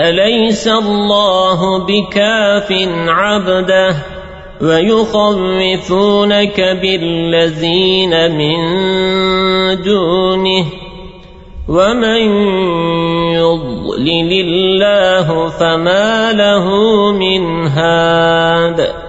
أليس الله بكاف عبده ويخرفونك بالذين من دونه ومن يضلل الله فما له من هاد